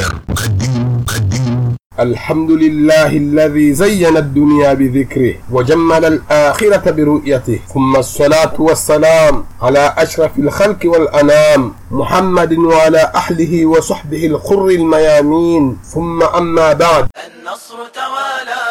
Niger. Mukaddim, mukaddim. الحمد لله الذي زين الدنيا بذكره وجمل الآخرة برؤيته ثم الصلاة والسلام على أشرف الخلق والأنام محمد وعلى أهله وصحبه الخر الميامين ثم أما بعد النصر توالى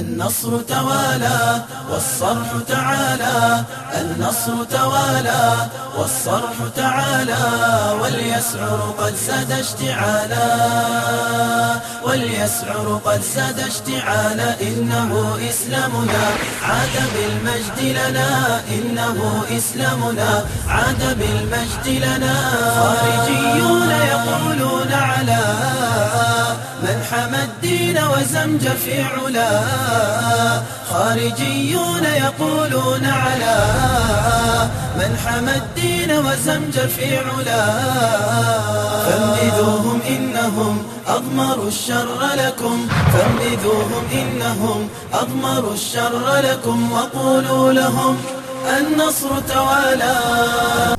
النصر توالى والصرح تعالى النصر توالى والصرح تعالى واليسعر قد زاد اشتعالا واليسعر قد زاد اشتعالا إنه إسلامنا. عاد بالمجد لنا إنه إسلامنا. عاد بالمجد لنا. خارجيون يقولون على من حمى الدين وزمجر في علا خارجيون يقولون على من حمى الدين وزمجر في علا فانبذوهم إنهم أضمروا الشر لكم. فانبذوهم إنهم أضمروا الشر لكم وقولوا لهم النصر توالى.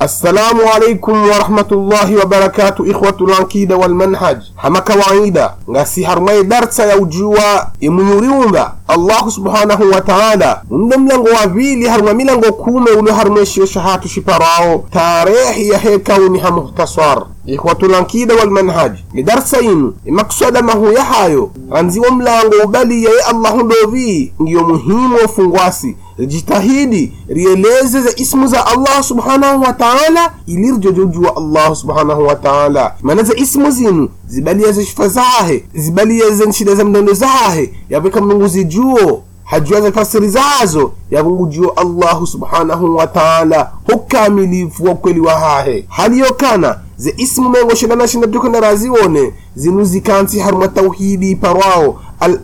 السلام عليكم ورحمة الله وبركاته إخوة العقيدة والمنهج. حما كواعيدا غاسي حرمي درس يوجوا يمنيريوندا الله سبحانه وتعالى. ندم لنغو وفيلي حرم ملنغو كومي ولو حرمي شهاتو شبراو تاريخ يحي كونها مختصر. إخوة العقيدة والمنهج. لدرسين المقصود ما هو يحايو رمزي وملانغو بالي يا الله لوفي. نيو مهم وفنغواسي. Rijitahidi rieleze ismu za allah subhanahu wataala ilirjojojua allah subhanahu wataala maana za ismu zinu zibalia za shifa zahe zibaliya za nshida za mdondo zahe yaveka mungu zijuo hajua za fasiri zazo yavungujuo allahu subhanahu wataala hukamilifu wa kweli wa hahe. Haliyokana ze ismu mengo shindana shinda zinu zikansi haruma tauhidi parwao al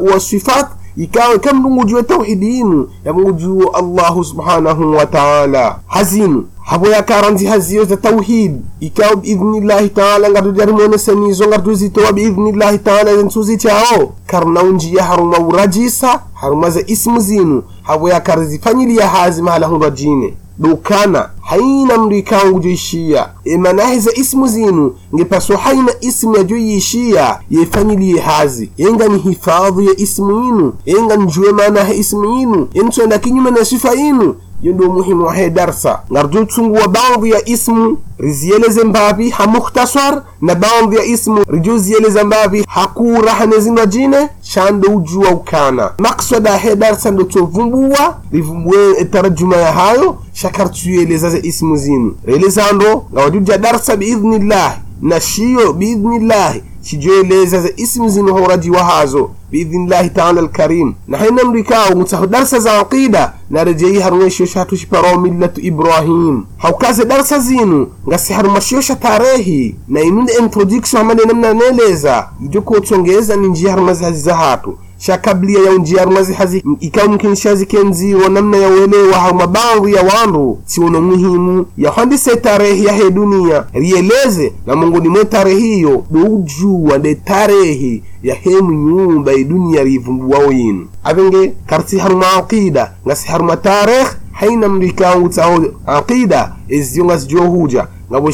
wasifat ikawe kam ndungujuwe tauhidi inu yavungujuo allahu subhanahu wa taala. Hazinu habo yakaranzi haziyo za tauhid. Ikawa biidhnillahi taala ngardujarimwoneseniizo ngardu zitowa biidhnillahi taala zensuzi chao. Karna unjiya haruma urajisa haruma za ismu zinu. Habo yakarizifanyiliya hazi mahala hundwa jine dukana haina mrikangu joishiya emanahe za ismu zinu ngepaso haina ismu yajoyishiya yefanyiliye hazi. Yenga ni hifadhu ya ismu inu yenga njuwe manahe ismu inu yenswenda kinyume na sifa inu yo ndo muhimu wa he darsa. Ngarjo tsunguwa baadhi ya ismu rizieleze mbavi ha mukhtasar na baadhi ya ismu rijozieleza mbavi hakura zinga jine shando ujua ukana. Maksada he darsa ndo tsovumbua rivumbue tarajuma ya hayo shakar tuyeleza za ismu zinu. Relezando ngawajuja darsa biidhnillahi na shiyo biidhnillahi shijoeleza za ismu zinu horajiwa hazo biidhnillahi taala alkarim. Na mrikao mutaho darsa za aqida. Narejeyi rejei harumeshiyo shatu shiparo millatu ibrahim. Haukaze darsa zinu ngasi harumashiyosha tarehi. Na inunde introduction hamane namna neleza ijo kotsongeza ni njia za hatu shakablia ya unjia harumazi hazi ikawa mkinishazi kenziwo namna ya uelewa bangu ya wandu siwono muhimu. Yahandise tarehi ya he dunia rieleze na mongoni mwe tarehi hiyo doujuwa de tarehi ya nyumba idunia rivumbuwao yinu. Avenge karti haruma aqida ngasi haruma tarehi haina mrikangu tsaho aqida eziyo ngasijo huja ngabo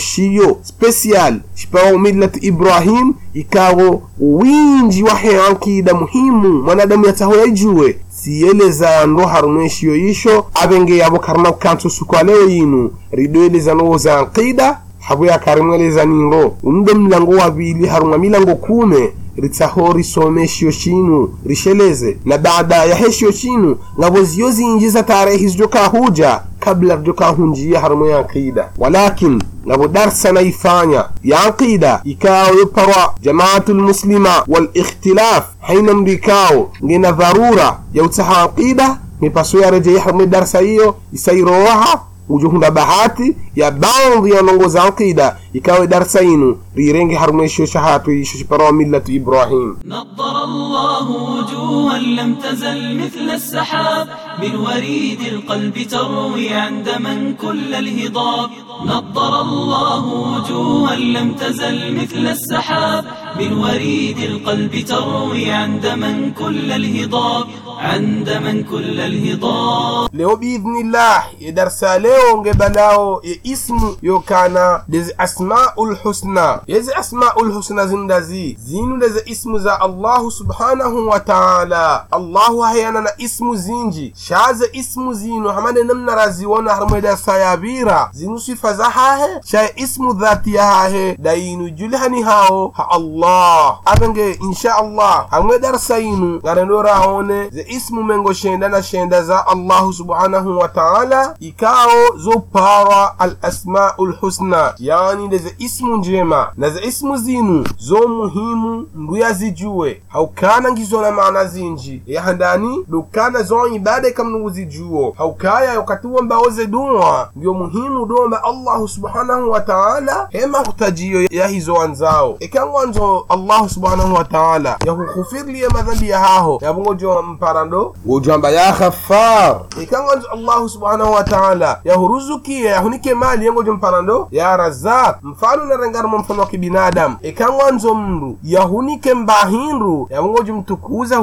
special shipawo millat ibrahim ikawo winji wa hewankida muhimu mwanadamu yataho yajuwe siyelezando ndo harumeshiyo yisho avenge yabo karna kanto sukwaleo yinu ridoeleza nowo za nkida habo yakarimweleza ningo. Undo mlango wavili harumwa milango kume ritsaho risomeshiyo shinu risheleze na baada ya heshiyo shinu ngabo ziyo zinjiza tarehi zijokahuja kabla rijokahunjiya harumo ya aqida walakin ngabo darsa naifanya ya aqida ikawo yoparwa jamaatu lmuslima walikhtilaf haina mrikao ngena dharura ya utsaha aqida mipaso yarejei harumo darsa iyo isairowaha ujuhunda bahati ya baadhi ya nongo za aqida ikawe darsa inu rirenge harumeshiyo shahatu isho shiparawa millatu ibrahim. نضر الله وجوها لم تزل مثل السحاب من وريد القلب تروي عندما كل الهضاب نضر الله وجوها لم تزل مثل السحاب من وريد القلب تروي عند من كل الهضاب عند من كل الهضاب لو بإذن الله يدرس له جبلاو اسم يوكانا دز أسماء الحسنى. يز أسماء الحسنى زندزي زين دز اسم ذا الله سبحانه وتعالى. الله هينا اسم زينجي. شاز اسم زين وحمد نمنا رازي وأنا حرمي دا زين صفة زحاها شا اسم ذاتيها ها داين جلهاني هاو. الله. أبنجي إن شاء الله. هم درسينو غرنورا هوني زي ismu mengo shenda na shenda za allahu subhanahu wa taala ikao zo para al asmaul husna yani leze ismu njema na ze ismu zinu zo muhimu nduya zijue. Haukana ngizo na maana zinji yahandani dukana zo ibada kamnungu zijuo haukaya yokatuwa mbaoze duwa ndio muhimu domba allahu subhanahu wa taala hema kutajio ya hizo wanzao. Ikangwanzo allahu subhanahu wa taala yahukhufirliye madhambi yahaho yavungojo mparando wojamba ya khafar ikangwanzo allahu subhanahu wa taala yahunike mali yengojo mparando ya razak mfano narengarmo mfano wa kibinadamu. Ikangwanzo mndu yahunike mba mbahindu huka mtukuza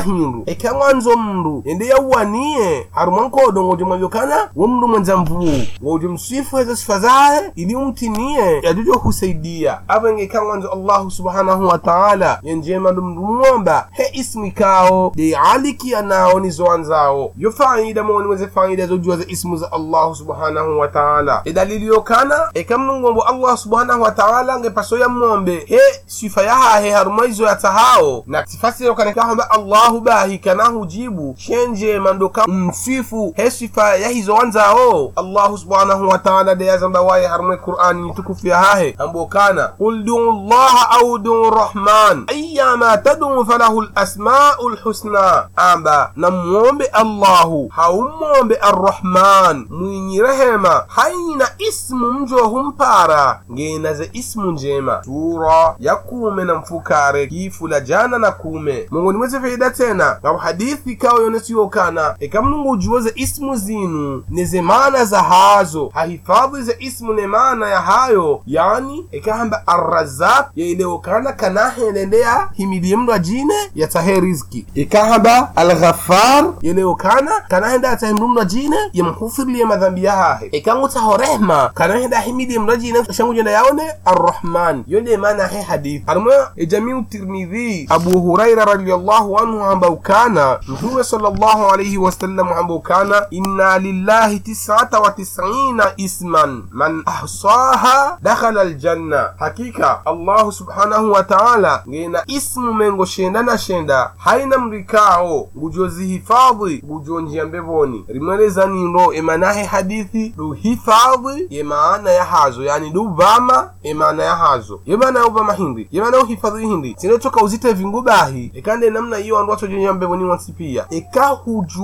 hindu ikanga nzo mndu ende yauwanie harumwankodo ngojo mwavyokana wo mndu mwenza mvuu. Ngojo msifu hezo sifa zahe ili umtiniye yajujo kusaidia avenge ikangwanzo allahu subhanahu wa taala yenjema ndo mndu mwomba he ismu ikao de alikia nao nizoanzao yo faida moni weze faida zojua za ismu za allahu subhanahu wa taala edalili yokana ekamnungombo allah subhanahu wa taala ngepaso ya mwombe he sifa yahahe haruma izo yatahao na sifasi yokana kahomba allahu bahi kana hujibu shenjema ndoka msifu he sifa yahizo wanzao allahu subhanahu wa taala de yazamba waye haruma qur'ani nitukufu yahahe ambokana qul duu llaha au duu rahman ayyama taduu falahu lasmau lhusna amba namwombe allahu. Haumwombe arrahman mwinyi rehema. Haina ismu mjo humpara. Ngenaze ismu njema. Sura ya kume na mfukare kifula jana na kume. Mongoni mweze faida tena. Ngabo hadithi kawo yonesiyokana ekamnungu ujuoze ismu zinu neze maana za hazo. Hahifadhi ze ismu ne maana ya hayo. Yani ekahamba arrazak yailewokana kanahelendea himilie mndu ajine yatahe rizki ikahamba alghafar yelewokana kanahenda yatahe mndu ajine madhambiya madhambi yahahe. Ikangutaho rehma kanahenda himilie mndu ajine shangujenda yaone arrahman. Yonde mana he hadithi. Harimo ejamiu tirmidhi abu huraira radiallahu anhu hamba ukana mtume sallallahu alayhi wasallam hamba ukana inna lillahi tisata wa tisina isman. Man ahsaha dakhala aljanna. Hakika allahu subhanahu wa taala ngena ismu mengo shenda na shenda haina mrikao ngujozihifadhi ngujonjia mbevoni. Rimweleza nindo emanahe hadithi duhifadhi yemaana ya hazo yani duvama emana ya hazo. Yemana ya uvama hindi yemana uhifadhi hindi. Sinetoka uzite vingubahi ekande namna iyo andu watojonya mbevoni wansi pia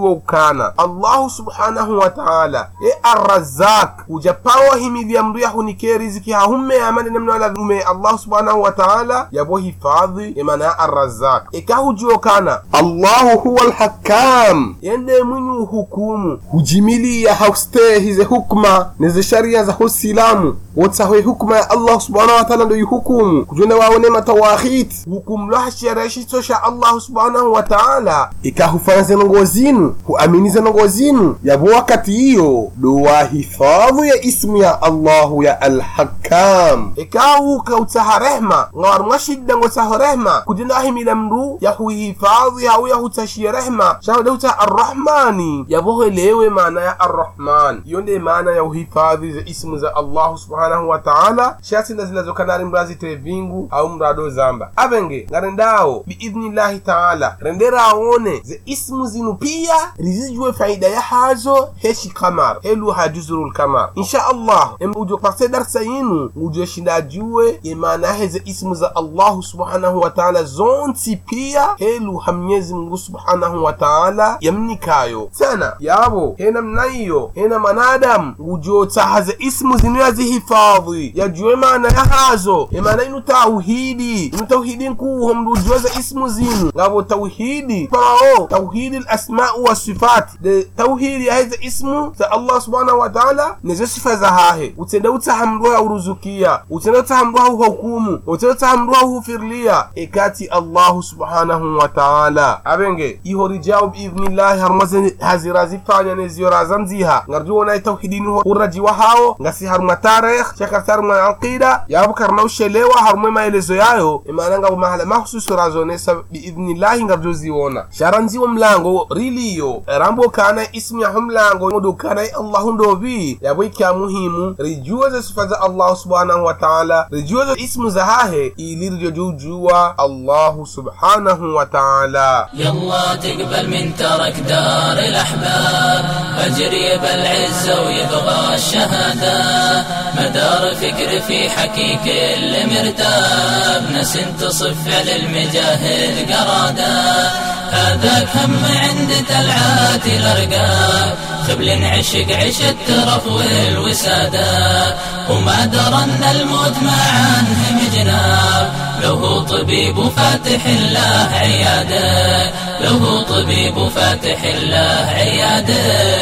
ukana. Allahu subhanahu wataala e arrazak ujapawa himidhia mndu yahunike riziki hahumme amane namna wala ume allahu subhanahu wa taala yabo hifadhi emana ya arrazak ekahujua kana allahu huwa alhakam. Yende mwenye uhukumu. Hujimilia haustehize hukma neze sharia za husilamu wotsahwe hukma ya allah subhanahu wa taala ndo ihukumu kujuna waone matawahit hukumu lwaha sheria shitosha allah subhanahu wa taala. Ikahufanya ngo zinu huaminize ngo zinu. Yabo wakati hiyo do wahifadhu ya ismu ya allahu ya alhakam. Ikawuka utsaha rehma ngawarumwa shidda ngo tsaho rehma. Kujina wahimila mndu yahuhifadhi hau yahutashie rehma shahode utsaha arrahmani. Yavohelewe maana ya arrahman. Iyo nde maana ya uhifadhi za ismu za allahu subhanahu wa taala. Shatinda zinazokanari mrazite vingu au mrado zamba. Avenge ngarendawo biidhnillahi taala. Rendera aone ze ismu zinu pia rizijwe faida ya hazo heshi kamar helu hajuzurul kamar. Insha allah ujo pase darsa yinu ngujeshindajuwe ye maana yahe ze ismu za allahu subhanahu wa taala zonsi pia helu hamnyezi mungu subhanahu wa taala yamnikayo. Sana yabo hena mnaiyo hena manadamu ujo tahaze ismu zinu yazihifadhi yajue maana ya hazo imana inu tauhidi. Inu tauhidi nkuho mndu ujuweze ismu zinu. Ngabo tauhidi parao tauhidi lasmau wasifati de tauhidi yaheze ismu za allah subhanahu wa taala nezo sifa za hahe. Utende utsaha mndu hauruzukia utende utsaha mndu hauhukumu humu otota hamruwa hufirlia ekati allahu subhanahu wa ta'ala abenge ihori jawo biidhnillahi harmaze hazira zipanya neziyo raza nziha. Ngarju wona tauhidini ho uraji wa hawo ngasi harma tarikh shakar tarma aqida. Yabukarna ushelewa harma maelezo yayo imana ngabo mahala mahususu razonesa biidhnillahi ngarju ziwona sharanziwo mlango riliyo rambo kana ismu yaho mlango mudu kana allahu ndovi yabo ikya muhimu rijuweze sifa za allah subhanahu wa ta'ala rijuweze ismu za hahe ili rijo jujuwa allahu subhanahu wa ta'ala يلا تقبل من ترك دار الأحباب فجري بالعزة ويبغى الشهادة. مدار فكر في حكي كل مرتاب ناس تصف على المجاهد قرادة. هذاك هم عند تلعات الأرقام خبل عشق عش الترف والوسادة وما درى ان الموت ما عنه مجناب له طبيب فاتح الله عياده له طبيب فاتح الله عياده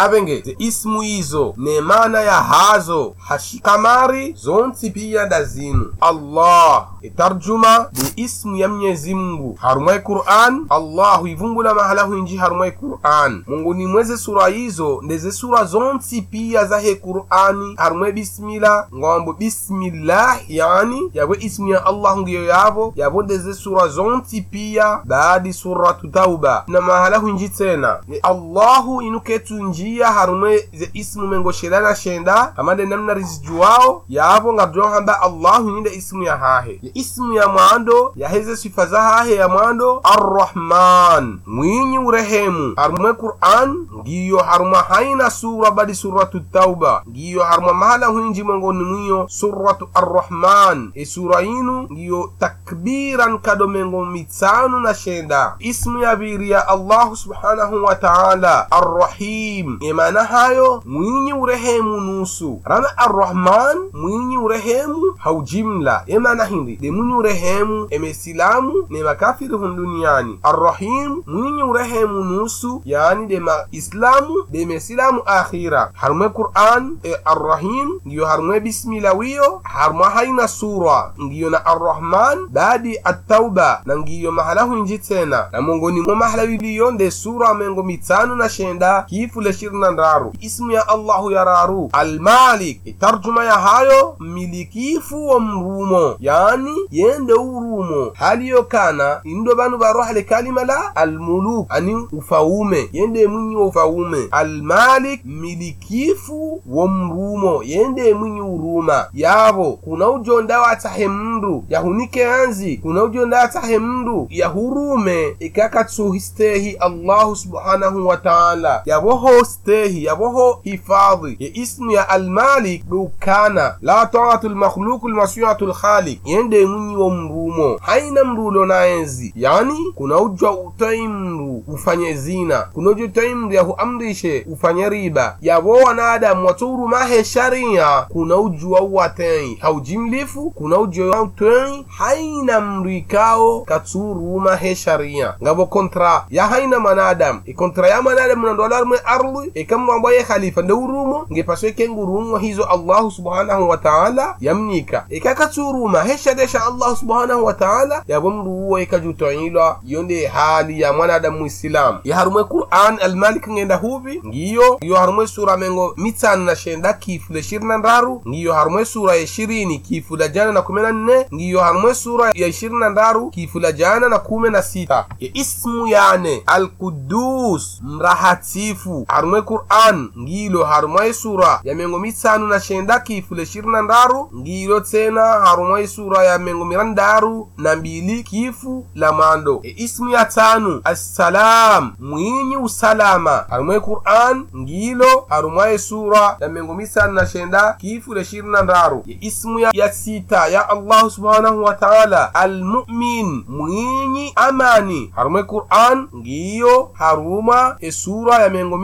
abenge ze ismu hizo ne maana ya hazo hashikamari zonsi pia da zinu allah itarjuma de ismu ya mnyezi mungu harumai quran allahu ivungula mahala huinji harumai quran mungu ni mweze sura hizo ndeze sura zonsi pia zahe qurani. Harumwe bismila ngombo bismillah yani yabwe ismu ya allah ngiyo yavo. Yabo ndeze sura zonsi pia baadi suratu tauba. Na mahala hunji tena ni allahu inuketu njia harumwe ze ismu mengo shelana shenda amande namna rizijuwao yavo ngarjo hamba allahu ninde ismu ya hahe. Ya ismu ya mwando yaheze sifa za hahe ya mwando arrahman mwinyi urehemu. Harumwe quran ngiyo haruma haina sura badi suratu tauba. Ngiyo haruma mahala huinji mengoni mwiyo suratu arrahman. E sura inu ngiyo takbiran kado mengo mitsanu na shenda. Ismu ya biri ya allahu subhanahu wa ta'ala arrahim. E mana hayo mwinyi urehemu nusu. Rana arrahman mwinyi urehemu haujimla e mana hindi de mwinyi urehemu emesilamu ne makafiri hun duniani. Arrahim mwinyi urehemu nusu yani de ma islamu de mesilamu akhira harume quran e arrahim ngiyo harume bismila wiyo haruma haina sura ngiyo na arrahman baadi attauba na ngiyo mahala hunji tena na mongoni mwa mahala wiliyo nde sura mengo mitanu na shenda kifule shirina ndaru ismu ya allahu yararu almalik itarjuma ya hayo milikifu wa mrumo yani yende urumo haliyo kana indo banu baro hale kalima la almuluk ani ufaume yende mwinyi wa ufaume almalik milikifu wo mrumo. Yende mwinyi uruma yavo kuna ujonda watahe mndu. Yahunike anzi kuna ujonda watahe mndu. Yahurume ikakatsuhistehi allahu subhanahu wa ta'ala. Yaboho stehi yavoho hifadhi. Ya ismu ya almalik dukana. La taatu lmakhluku lmasiatu lkhalik yende mwinyi wa mrumo. Haina mrulo na enzi yani kuna ujwa utai mndu ufanye zina. Kuna ujwa utai mru yahuamrishe ufanye riba. Yabo wanadamu waturumahe sharia. Kuna ujwa uwatei haujimlifu kuna ujwa utei haina mrikao katuru mahe sharia. Ngabo kontra ya haina manadamu ikontra ya manadamu nandolarmwe arlu. Ikamwambaye khalifa ndeurumo ngepaswe kengurumo hizo allahu subhanahu wa ta'ala yamnika mahe heshadesha allahu subhanahu wa ta'ala yabomruwo ikajutoilwa yonde hali ya mwanadamu muislamu yaharumwe quran almalik ngenda huvi ngiyo iyo harumwe sura mengo mitsanu na shenda kifule shirina ndaru ngiyo harumwe sura ya ishirini kifula jana na kumi na nne ngiyo harumwe sura ya ishirini na ndaru kifula jana na kumi na sita. Ya ismu yane alkudus mrahatifu harumwe quran ngilo harumwe sura ya mengo mitsanu na shenda kifule shirina na ndaru ngilo tena harumwe sura ya mengo mirandaru na mbili kifu la mando. Ya ismu ya tanu assalam mwinyi usalama harumwe quran ngilo harumwe sura ya mengo na shenda kifu le shirina na ndaru. Ye ismu ya, ya sita ya allah subhanahu wa ta'ala. Almu'min mwinyi amani. Harumwe quran ngiyo haruma e sura ya mengo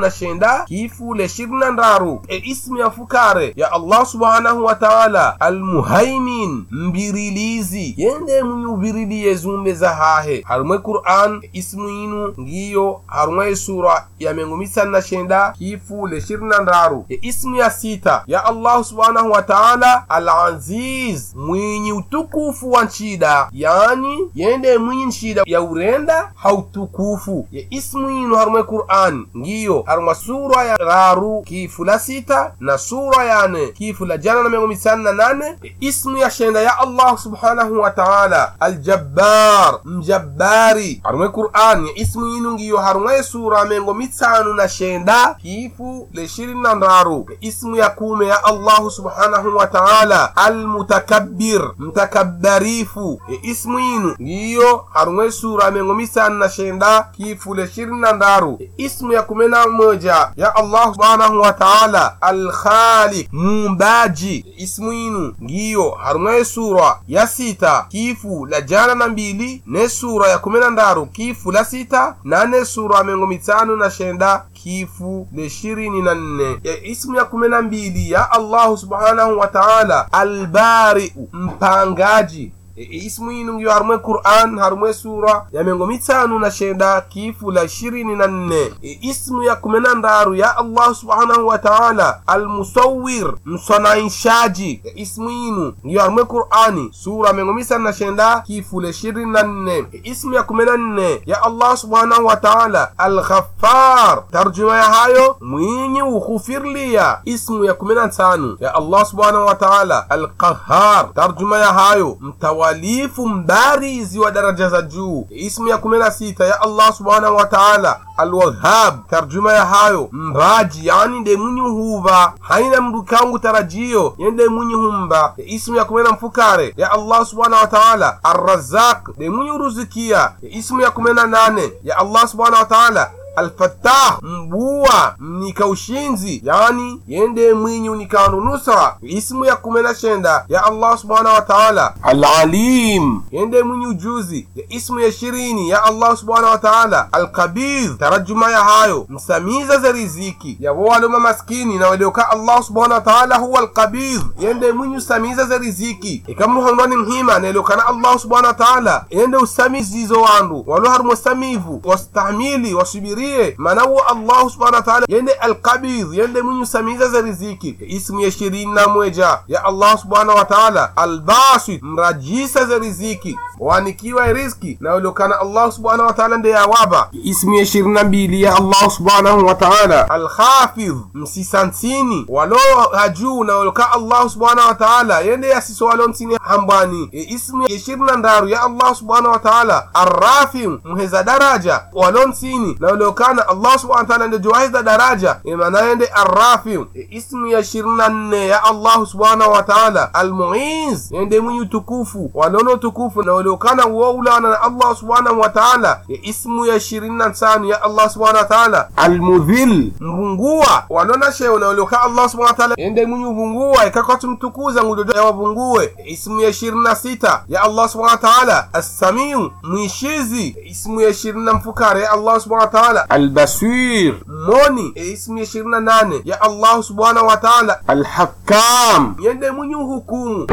na shenda kifu le shirina ndaru. E ismu ya fukare ya allah subhanahu wa ta'ala. Almuhaimin mbirilizi yende mwenye ubiriliye zumbe za hahe. Harumwe quran ismu inu ngiyo harumwe sura ya mengo mitanu na shenda kifu le shirina ndaru. E ismu ya sita ya allahu subhanahu wa ta'ala alaziz mwinyi utukufu wa nshida yani yende mwinyi nshida ya urenda hautukufu. Ya ismu inu harumwe qur'an. Ngiyo harumwa sura ya raru kifu la sita na sura yane kifu la jana na mengo misani na nane. Ya ismu ya shenda ya allahu subhanahu wa ta'ala aljabbar mjabbari. Harumwe qur'an. Ya ismu yinu ngiyo harumwe sura mengo mitanu na shenda kifu le ishirini na ndaru ismu ya kume ya allahu subhanahu wa ta'ala almutakabbir mtakabbarifu. E ismu yinu ngiyo harumwe sura mengo misanu na shenda kifu le ishirini na ndaru ya ismu ya kume na moja ya allah subhanahu wa ta'ala alkhalik mumbaji e ismu yinu ngiyo harumwe sura ya sita kifu la jana na mbili ne sura ya kumi na ndaru kifu la sita na ne sura mengo mitanu na shenda kifu ne ishirini na nne. Ya ismu ya kumi na mbili ya allahu subhanahu wa ta'ala albariu mpangaji E- ismu yinu ngiyo harumwe qur'an harumwe sura ya mengo mitanu na shenda kifu la ishirini na nne. E, ya kumi na ndaru ya allah subhanahu wa ta'ala almusawir msanaishaji ya ismu yinu ngiyo harumwe qur'ani sura mengo mitanu na shenda kifu la ishirini na nne. E, ya kumi na nne ya allah subhanahu wa ta'ala alghaffar. Tarjuma ya hayo mwinyi ukhufirlia. Ismu ya kumi na tano ya allah subhanahu wa ta'ala alqahar tarjuma ya hayo mtawalifu mbarizi wa daraja za juu. Ismu ya kumi na sita ya allah subhanahu wa ta'ala alwahab tarjuma ya hayo mbaji yani nde mwenye huva haina mndu kangu tarajio yende mwenye humba. Ismu ya kumi na mfukare ya allah subhanahu wa ta'ala arrazaq nde mwenye uruzikia ismu ya kumi na nane ya allah subhanahu wa ta'ala alfatah mbuwa mnika ushinzi yani yende mwinyi unikanu nusra ismu ya kumi na shenda ya allah subhanahu wa ta'ala. Alalim yende mwinyi ujuzi ya ismu ya ishirini ya allah subhanahu wa ta'ala. Alkabidh tarajuma ya hayo msamiza za riziki ya waloma maskini na walioka allah subhanahu wa ta'ala huwa alkabidh yende mwinyi usamiza za riziki ikamruhondwani mhima nailiokana allah subhanahu wa ta'ala. Yende usamizizo wandu waloharumwe samivu wastahmili wasubiri ndiye manawo allahu subhanahu wa ta'ala yende alqabidh yende mwenye samiza za riziki ismu ya ishirini na moja ya allah subhanahu wa ta'ala albasit mrajisa za riziki wanikiwa riziki na uliokana allah subhanahu wa ta'ala ndiye awaba ismu ya ishirini na mbili ya allah subhanahu wa ta'ala alkhafidh msisansini walo hajuu na ulioka allah subhanahu wa ta'ala yende yasiso walo nsini hambani e ismu ya ishirini na ndaru ya allah subhanahu wa ta'ala arrafi mheza daraja walo nsini na uliokana allah subhanahu wa ta'ala ndio jawaiza daraja e maana yende arrafi e ismu ya ishirini na nne ya allah subhanahu wa ta'ala almuiz yende mwenye utukufu walono utukufu na uliokana woulana na allah subhanahu wa ta'ala e ismu ya ishirini na tano ya allah subhanahu wa ta'ala almudhil mbungua walona sheo na ulioka allah subhanahu wa ta'ala yende mwenye uvungua ikakwatu mtukuza ngudodo ya wavungue e ismu ya ishirini na sita ya allah subhanahu wa ta'ala assamiu mwishizi e ismu ya ishirini na mfukare ya allah subhanahu wa ta'ala albasir moni e ismu ya ishirini na nane ya allah subhanahu wa ta'ala alhakam yende mwenye uhukumu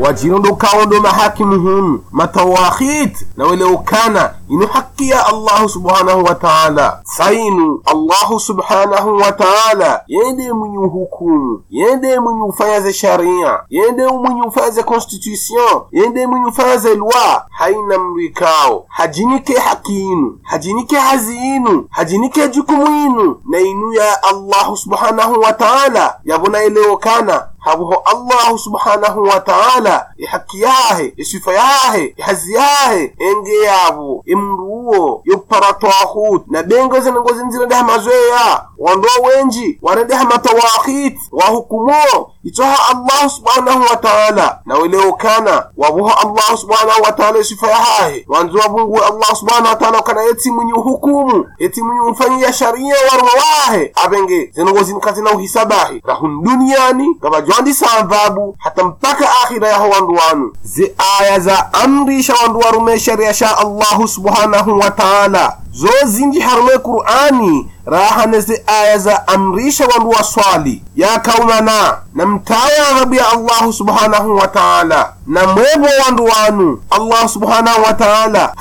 wajinondokawo ndo mahakimu hunu matawakhit na weleukana inu haki ya allahu subhanahu wa taala. Sainu allahu subhanahu wa taala. Yende mwenye uhukumu. Yende mwenye ufanyaze sharia. Yende mwenye ufanyaze constitution. Yende mwenye ufanyaze lwa. Haina mrikao hajinike haki inu hajinike hazi inu hajinike jukumu inu na inu ya allahu subhanahu wa taala. Yabona eleokana habuho allahu subhanahu wa taala ihaki yahe isifa yahe ihazi yahe enge yabo imruwo yopara twahut na bengo zinengozi deha mazoeya wandoa wenji wanedeha matawakhit wahukumuo itoha allahu subhanahu wa taala. Na weleokana wabuho allahu subhanahu wa taala isifa yahahe wanzi wabunguwe allah subhanahu wa taala wakana eti mwenye uhukumu mwenye umfanyia sharia warwa wahe. Abenge zinengozi nkazina uhisabahi. Rahun duniani gavajwandi sambabu hata mpaka akhira yaho wandu wanu. Zi aya za amrisha wandu warume sharia sha allahu subhanahu wa taala zo zinji harume qur'ani rahane aya za amrisha wandu waswali swali. Yakaumana na mtawa adhabu ya allahu subhanahu wa taala na mwebo wandu wanu allah subhanahu wa taala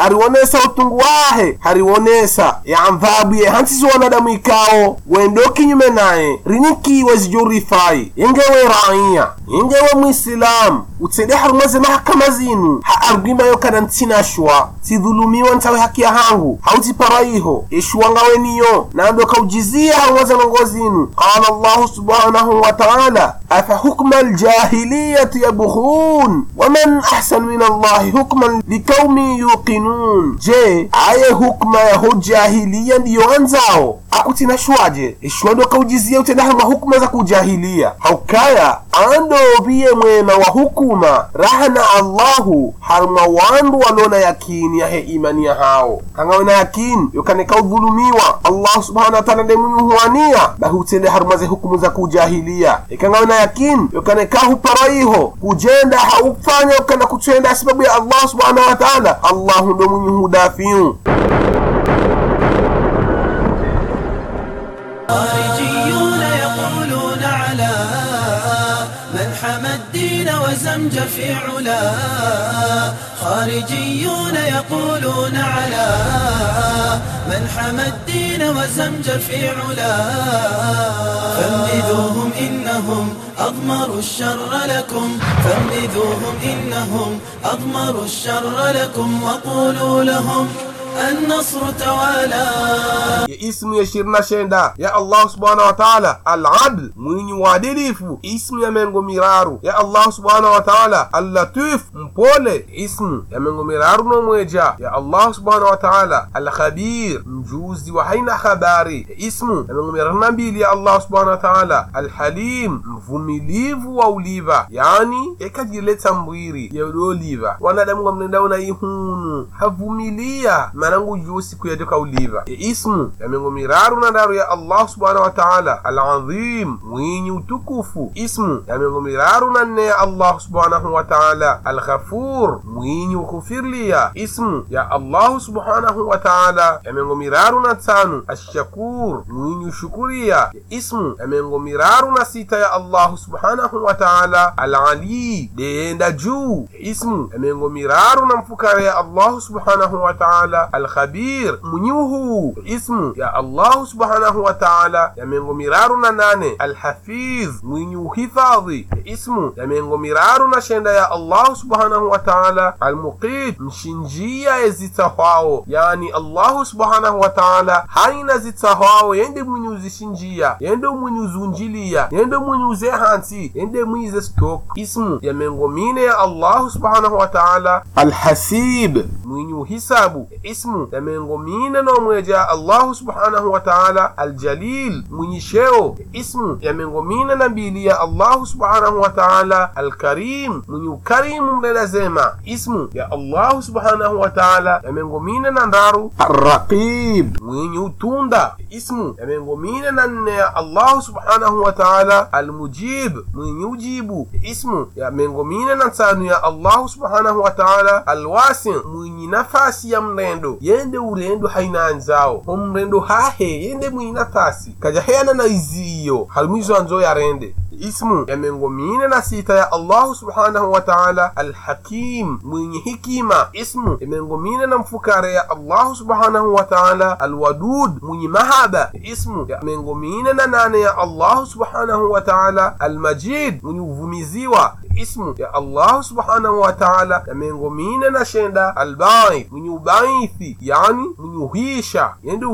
utungu wahe harionesa yamvabu ye hansisi wanadamu ikao wendo kinyume naye riniki wezijurifai yengewe raiya yengewe mwisilamu utsede harumaze mahakama zinu haargwimayo kana ntsinashwa sidhulumiwa ntsawe haki ya hangu hautiparaiho eshuwangawe niyo nando kaujizia harumaze nongo zinu. Qala allahu subhanahu wa taala أفحكم الجاهلية يبغون؟ ومن أحسن من الله حكما لقوم يوقنون. جي aye حكم يهود جاهليا يوانزعو. Akutinashwaje ishwando kaujizia utenda haruma hukuma za kujahilia. Haukaya ando biye mwema wa hukuma. Raha na allahu haruma wandu walona yakini yahe imani ya hao. Kangawena yakini yokaneka udhulumiwa allahu subhanahu wa huwania ndemunyuhuania bahutende haruma ze hukumu za kujahilia. Ikangawena yakini yokaneka huparaiho kujenda haufanya ukana kutenda sababu ya allahu subhanahu wataala allahu ndo munyuhudafiu الدين وزمج في علا. خارجيون يقولون على. من حمى الدين وزمج في علا. فانبذوهم إنهم أضمروا الشر لكم. فانبذوهم إنهم أضمروا الشر لكم وقولوا لهم النصر توالى ya ismu ya ishirini na shenda ya allah subhanahu wa taala aladl mwinyi uadilifu ismu ya mengo miraru ya allah subhanahu wa taala allatif mpole ismu ya mengo miraru nomweja ya allah subhanahu wa taala alkhabir mjuzi wa haina habari ya ismu ya mengo miraru na mbili ya allah subhanahu wa taala alhalim mvumilivu wa uliva yani ekajileta mbwiri yaudoliva wanadamu wamnendaona ihunu havumilia manangu juu yusi yadoka uliva. E ismu ya mengo miraru na ndaru ya allah subhanahu wa taala alazim mwinyi utukufu. Ismu ya mengo miraru na nne ya allah subhanahu wa taala alghafur mwinyi ukhufirlia ismu ya allah subhanahu wa taala ya mengo miraru na tanu ashakur mwinyi ushukuria. Ya ismu ya mengo miraru na sita ya allah subhanahu wa taala alali deyenda juu. Ya ismu ya mengo miraru na mfukara ya allah subhanahu wa taala alkhabir mwenyiuhu ismu ya allahu subhanahu wa taala ya mengo miraru na nane alhafidh mwinyi uhifadhi ya ismu ya mengo miraru na shenda ya allahu subhanahu wa taala almuqit mshinjia yezitahwao yani allahu subhanahu wa taala haina zitahwao yende mwinyi uzishinjia yende mwinyi uzunjilia yende mwinyi uze hansi yende mwize stok ismu ya mengo mine ya allahu subhanahu wa taala alhasib mwinyi uhisabu ismu ya mine nomweja allahu subhanahu wa taala aljalil mwinyi sheo ismu yamengo mine na mbili ya allahu subhanahu wa taala alkarim mwinyi ukarimu mlelazema ismu ya allahu subhanahu wa taala yamengo mine na ndaru. Arraqib mwinyi utunda. Ismu yamengo mine na nne ya allahu subhanahu wa taala almujib mwinyi ujibu. Ismu yamengo mine na nsanu ya allahu subhanahu wa taala alwasi mwinyi nafasi ya mrendo yende urendo hainanzao umrendo hahe yende mwinafasi nafasi kajaheyana na iziyo halumizo anzo yarende ismu. Ya mengo mine na sita ya allahu subhanahu wa taala alhakim mwenye hikima ismu. Ya mengo mine na mfukare ya allahu subhanahu wa taala alwadud mwenye mahaba ismu. Ya mengo mine na nane ya allahu subhanahu wa taala almajid mwenye uvumiziwa ismu. Ya allahu subhanahu wa taala ya mengo mine na shenda albaith mwenye ubaithi yani mwenye uhisha. Yende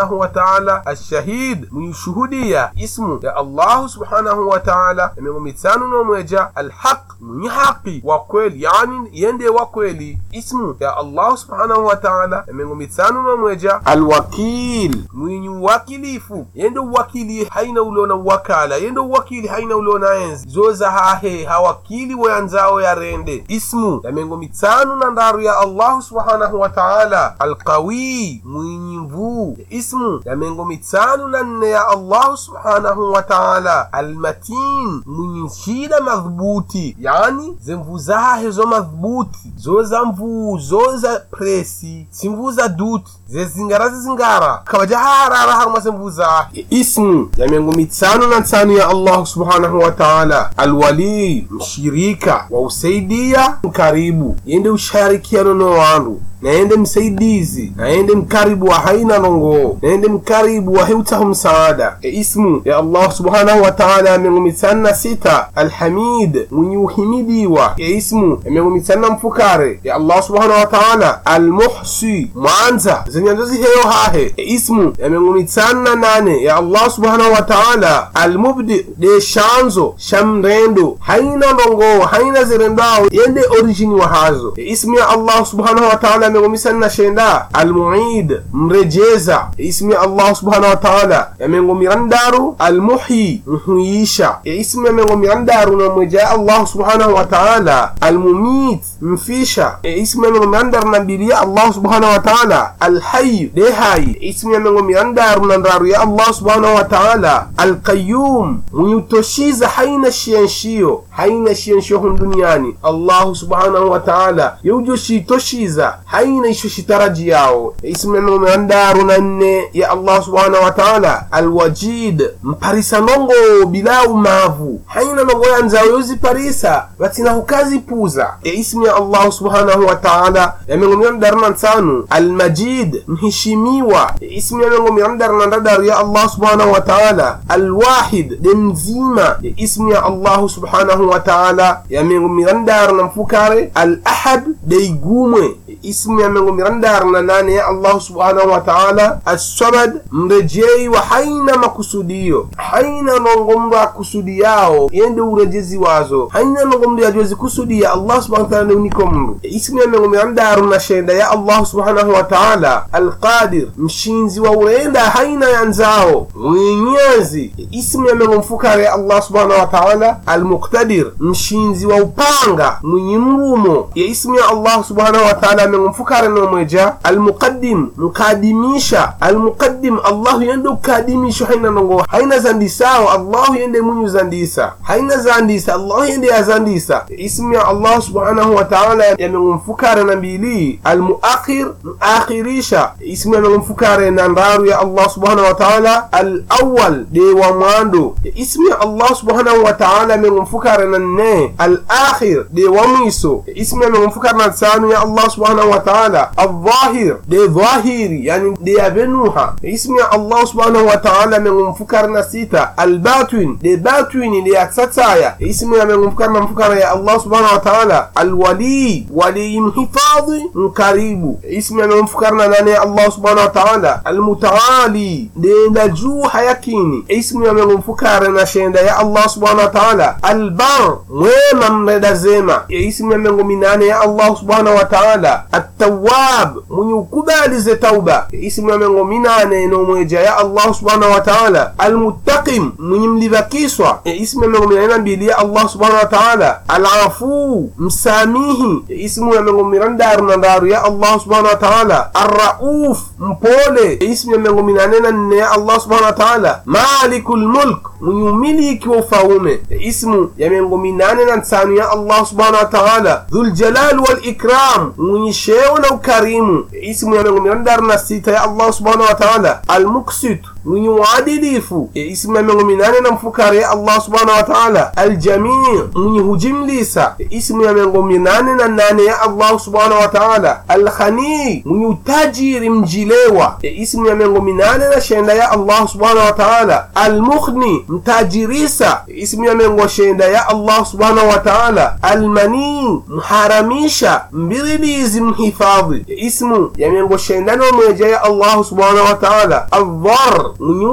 subhanahu wa taala alshahid mwishuhudia ismu ya allahu subhanahu wa taala ya miongo mitano nomweja alhaq mwenye haqi wa kweli yani yende wa kweli ismu ya allahu subhanahu wa taala ya mitano mitanu nomweja alwakil mwenye uwakilifu yende uwakili haina ulona uwakala yende uwakili haina ulona enzi zoza hahe hawakili wayanzao yarende ismu ya miongo mitano na ndaru ya allahu subhanahu wa taala alqawi mwenye mvuu ismu ya mengo mitano na nne ya allahu subhanahu wa taala. Almatin mwenye shida madhubuti yani zemvu zahe zo madhubuti zoza mvuu zoza presi simvu za duti zezingara zezingara kaba harara haruma semvu zahe. Ismu ya mengo mitano na tano ya allahu subhanahu wa taala. Alwalii mshirika wa usaidia mkaribu. Yende usharikiano no wandu naende msaidizi naende mkaribu wa haina nongoo naende mkaribu wa heutahu msaada. E ismu ya allah subhanahu wa taala mirongo mitano na sita. Alhamid mwenye uhimidiwa. E ismu ya mirongo mitano na mfukare. Ya allah subhanahu wataala almuhsi mwanza. Zenyanzozi heyo hahe. E ismu ya mirongo mitano na nane. Ya allah subhanahu wataala almubdi de shanzo shamrendo. Haina nongoo haina zirendao yende orijini wa hazo. E ismu ya allah subhanahu wa taala miongomisa na shenda almuid mrejeza ismu ya allah subhanahu wa taala. Yamengomirandaru almuhyi mhuisha ismu yamengomirandaru namweja allah subhanahu wa taala. Almumit mfisha. Ismu yamengomirandaru nambilia allah subhanahu wa taala. Alhayu dehayi ismu yamengomirandaru nandaru ya allah subhanahu wa taala. Alqayum mwenyutoshiza haina shienshiyo haina shienshiyo hun duniani. Allahu subhanahu wa taala. Yeujoshitoshiza haina isho shitaraji yao ismu meandaru na nne ya allah subhanahu wa taala alwajid mparisa nongo bila umavu. Haina nongo yanzawo yoziparisa batina hukazipuza e ismu ya allah subhanahu wa taala yamengomirandaru na nsanu almajid mheshimiwa e ismu yamengomirandaru na ndadaru ya allah subhanahu wa taala alwahid de mzima. E ismu ya allah subhanahu wa taala yamengomirandaru na mfukare alahad de igumwe ismu yamengomirandaru na nane ya allah subhanahu wa taala. Assamad mrejei wa haina makusudio. Haina nongo mndu yende urejezi wazo. Haina nongomndu yajozi kusudiya allah subhanahu wa taala neuniko mndu ismu yamengomirandaru shenda ya allah subhanahu wa taala. Alqadir mshinzi wa urenda haina yanzao mwenyezi. Ismu yamengomfukare ya allah subhanahu wa taala. Almuqtadir mshinzi wa upanga. Mwenye mrumo. Ya ismu ya allah subhanahu wa taala amengomfukare nomweja almuqaddim mukadimisha almuqaddim allahu yende ukadimisho haina nongo haina zandisao allahu yende munyu zandisa haina zandisa allahu yende yazandisa ismu ya allah subhanahu wa taala yamengomfukare na mbili almuakhir muakhirisha ismu yamengomfukare na ndaru ya allah subhanahu wa taala alawal de wa mwando ismu ya allah subhanahu wa taala yamengomfukare na nne alakhir de wa mwiso ismu yamengomfukare na tano ya allah subhanahu wa taala aldhahir de dhahiri yani de yabenuha ismu ya allah subhanahu wa taala yamengomfukare na sita albatwin de batwini de yatsataya ismu yamengomfukare na mfukare ya allah subhanahu wa taala alwali wali mhifadhi mkaribu ismu yamengomfukare na nane ya allah subhanahu wa taala almutaali de la juu hayakini ismu yamengomfukare na shenda ya allah subhanahu wa taala albar mwema mreda zema ismu yamengominane ya allah subhanahu wa taala attawab mwenye ukubalize tauba ismu yamengominane nomweja ya allah subhanahu wa taala almuttaqim mwenye mlivakiswa ismu yamengominane na mbili ya allah subhanahu wa taala alafu msamihi ismu yamengomirandaru na ndaru ya allah subhanahu wa taala arrauf mpole ismu yamengominane na nne ya allah subhanahu wa taala maliku lmulk mwenye umiliki wa ufaume ismu yamengominane na nsanu ya allah subhanahu wa taala dhuljalal walikram mwenye sheo na ukarimu ismu yamengomirandaru na sita ya allah subhanahu wa taala almuksit mwenye uadilifu ismu yamengominane na mfukare allah subhanahu wa taala aljamii mwenye hujimlisa ismu yamengominane na nane ya allah subhanahu wa taala alkhanii mwenye utajiri mjilewa ismu yamengominane na shenda ya allah subhanahu wa taala almukhni mtajirisa ismu yamengo shenda ya allah subhanahu wa taala almanii mharamisha mbirilizi mhifadhi ismu yamengo shenda nomweja ya allah subhanahu wa taala aldhar mwenye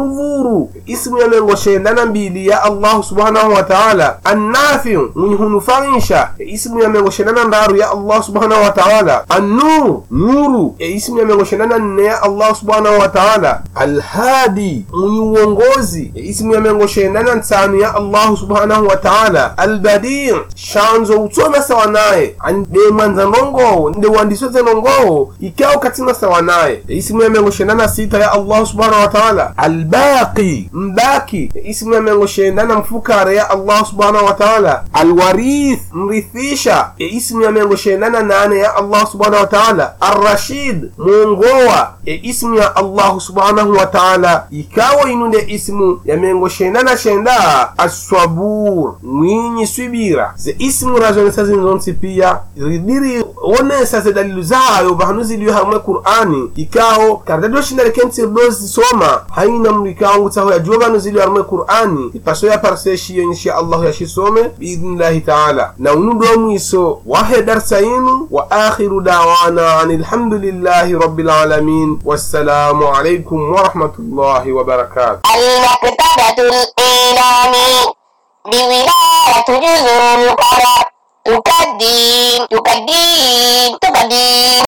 ismu ismu yamengoshendana mbili ya allahu subhanahu wa taala. Annafiu mwenye hunufaisha ismu yamengoshendana ndaru ya allah subhanahu wa taala. Annur nuru. Ismu yamengoshendana nne ya subhanahu wa taala. Alhadi mwenye uongozi. Ismu yamengoshendana nsanu ya allahu subhanahu wa taala. Albadii shanzo utsona sawa naye. Ande nde ikao katina sawa naye. Ismu yamengoshendana sita ya allah subhanahu wa taala pia albaqi mbaki ismu shendana mfukare ya allah subhanahu wa alwarith mrithisha ismu ya mengo shendana nane ya allah subhanahu wa arrashid mwongowa ya ismu ya allah subhanahu wa taala. Ikawa inunde ismu ya mengo shendana shenda. Aswabur mwinyi swibira. Ze ismu razonesa zinzonsi pia. Ridiri wonesa ze dalilu zayo bahanu ziliyo hamwe qur'ani. Ikawo karadado shindale kentsir dozi soma haina mndu ikawo ngutsaho yajuwa banu ziliyo hamwe qur'ani ipaso ya parseshi yo insha allahu yashisome biidhnillahi taala na unu do mwiso wahe darsa yinu wa akhiru dawana an alhamdulillahi rabbil alamin wassalamu alaikum warahmatullahi wabarakatuh المكتبة الإعلامي بولاية جزر القرى تقدم تقدم